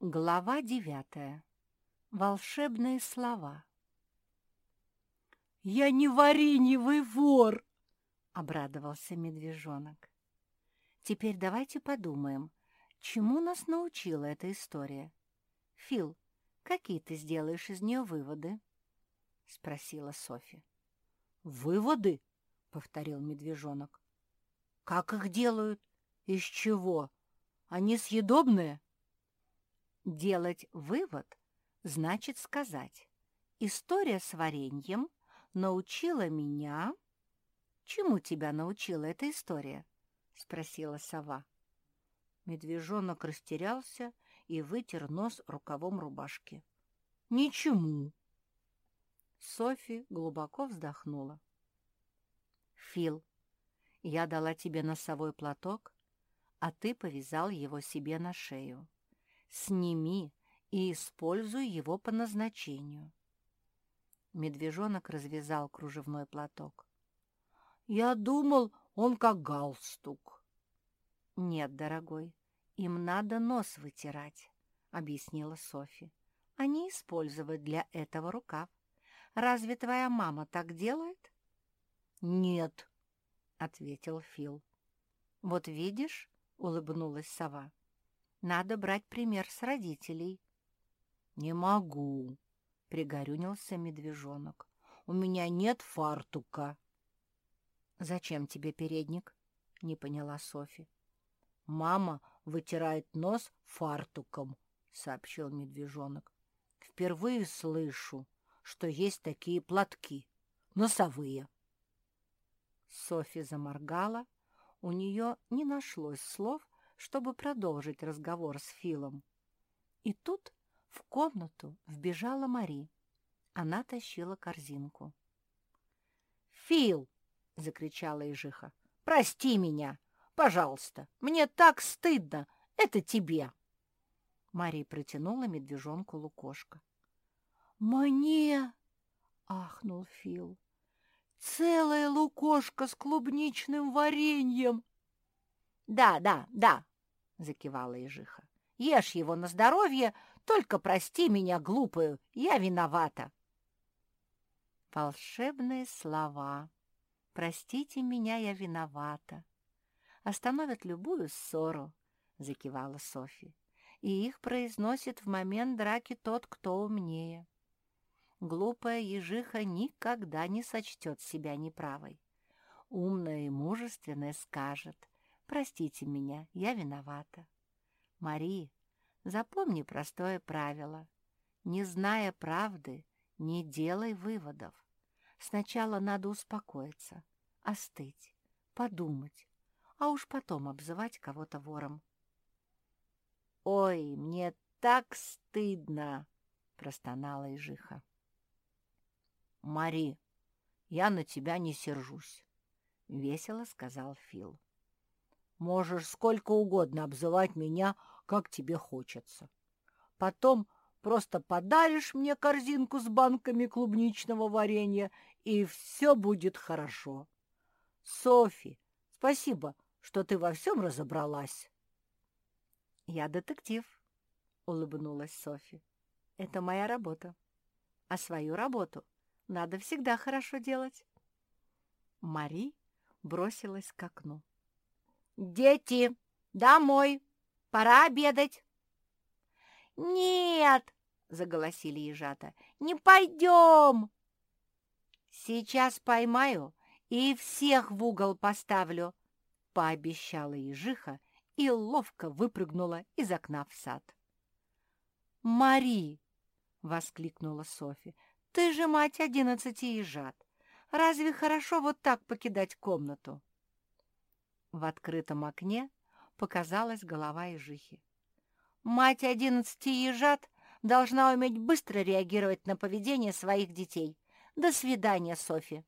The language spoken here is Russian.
Глава девятая. Волшебные слова. «Я не вареньевый вор!» — обрадовался медвежонок. «Теперь давайте подумаем, чему нас научила эта история. Фил, какие ты сделаешь из нее выводы?» — спросила Софи. «Выводы?» — повторил медвежонок. «Как их делают? Из чего? Они съедобные?» Делать вывод значит сказать. История с вареньем научила меня... Чему тебя научила эта история? Спросила сова. Медвежонок растерялся и вытер нос рукавом рубашки. Ничему. Софи глубоко вздохнула. Фил, я дала тебе носовой платок, а ты повязал его себе на шею. Сними и используй его по назначению. Медвежонок развязал кружевной платок. «Я думал, он как галстук». «Нет, дорогой, им надо нос вытирать», — объяснила Софи, «а не использовать для этого рукав. Разве твоя мама так делает?» «Нет», — ответил Фил. «Вот видишь», — улыбнулась сова, надо брать пример с родителей. «Не могу», — пригорюнился медвежонок. «У меня нет фартука». «Зачем тебе передник?» — не поняла Софи. «Мама вытирает нос фартуком», — сообщил медвежонок. «Впервые слышу, что есть такие платки, носовые». Софи заморгала. У нее не нашлось слов, чтобы продолжить разговор с Филом. И тут в комнату вбежала Мари. Она тащила корзинку. «Фил!» — закричала Ижиха. «Прости меня! Пожалуйста! Мне так стыдно! Это тебе!» Мари протянула медвежонку лукошко. «Мне!» — ахнул Фил. «Целая лукошка с клубничным вареньем!» «Да, да, да!» — закивала ежиха. «Ешь его на здоровье, только прости меня, глупую, я виновата». Волшебные слова. «Простите меня, я виновата». Остановят любую ссору, — закивала Софи. И их произносит в момент драки тот, кто умнее. Глупая ежиха никогда не сочтет себя неправой. Умная и мужественная скажет — Простите меня, я виновата. Мари, запомни простое правило. Не зная правды, не делай выводов. Сначала надо успокоиться, остыть, подумать, а уж потом обзывать кого-то вором. «Ой, мне так стыдно!» — простонала Ижиха. «Мари, я на тебя не сержусь», — весело сказал Фил. Можешь сколько угодно обзывать меня, как тебе хочется. Потом просто подаришь мне корзинку с банками клубничного варенья, и все будет хорошо. Софи, спасибо, что ты во всем разобралась. Я детектив, — улыбнулась Софи. Это моя работа. А свою работу надо всегда хорошо делать. Мари бросилась к окну. «Дети, домой! Пора обедать!» «Нет!» — заголосили ежата. «Не пойдем!» «Сейчас поймаю и всех в угол поставлю!» — пообещала ежиха и ловко выпрыгнула из окна в сад. «Мари!» — воскликнула Софи. «Ты же мать одиннадцати ежат! Разве хорошо вот так покидать комнату?» В открытом окне показалась голова ежихи. «Мать одиннадцати ежат должна уметь быстро реагировать на поведение своих детей. До свидания, Софи!»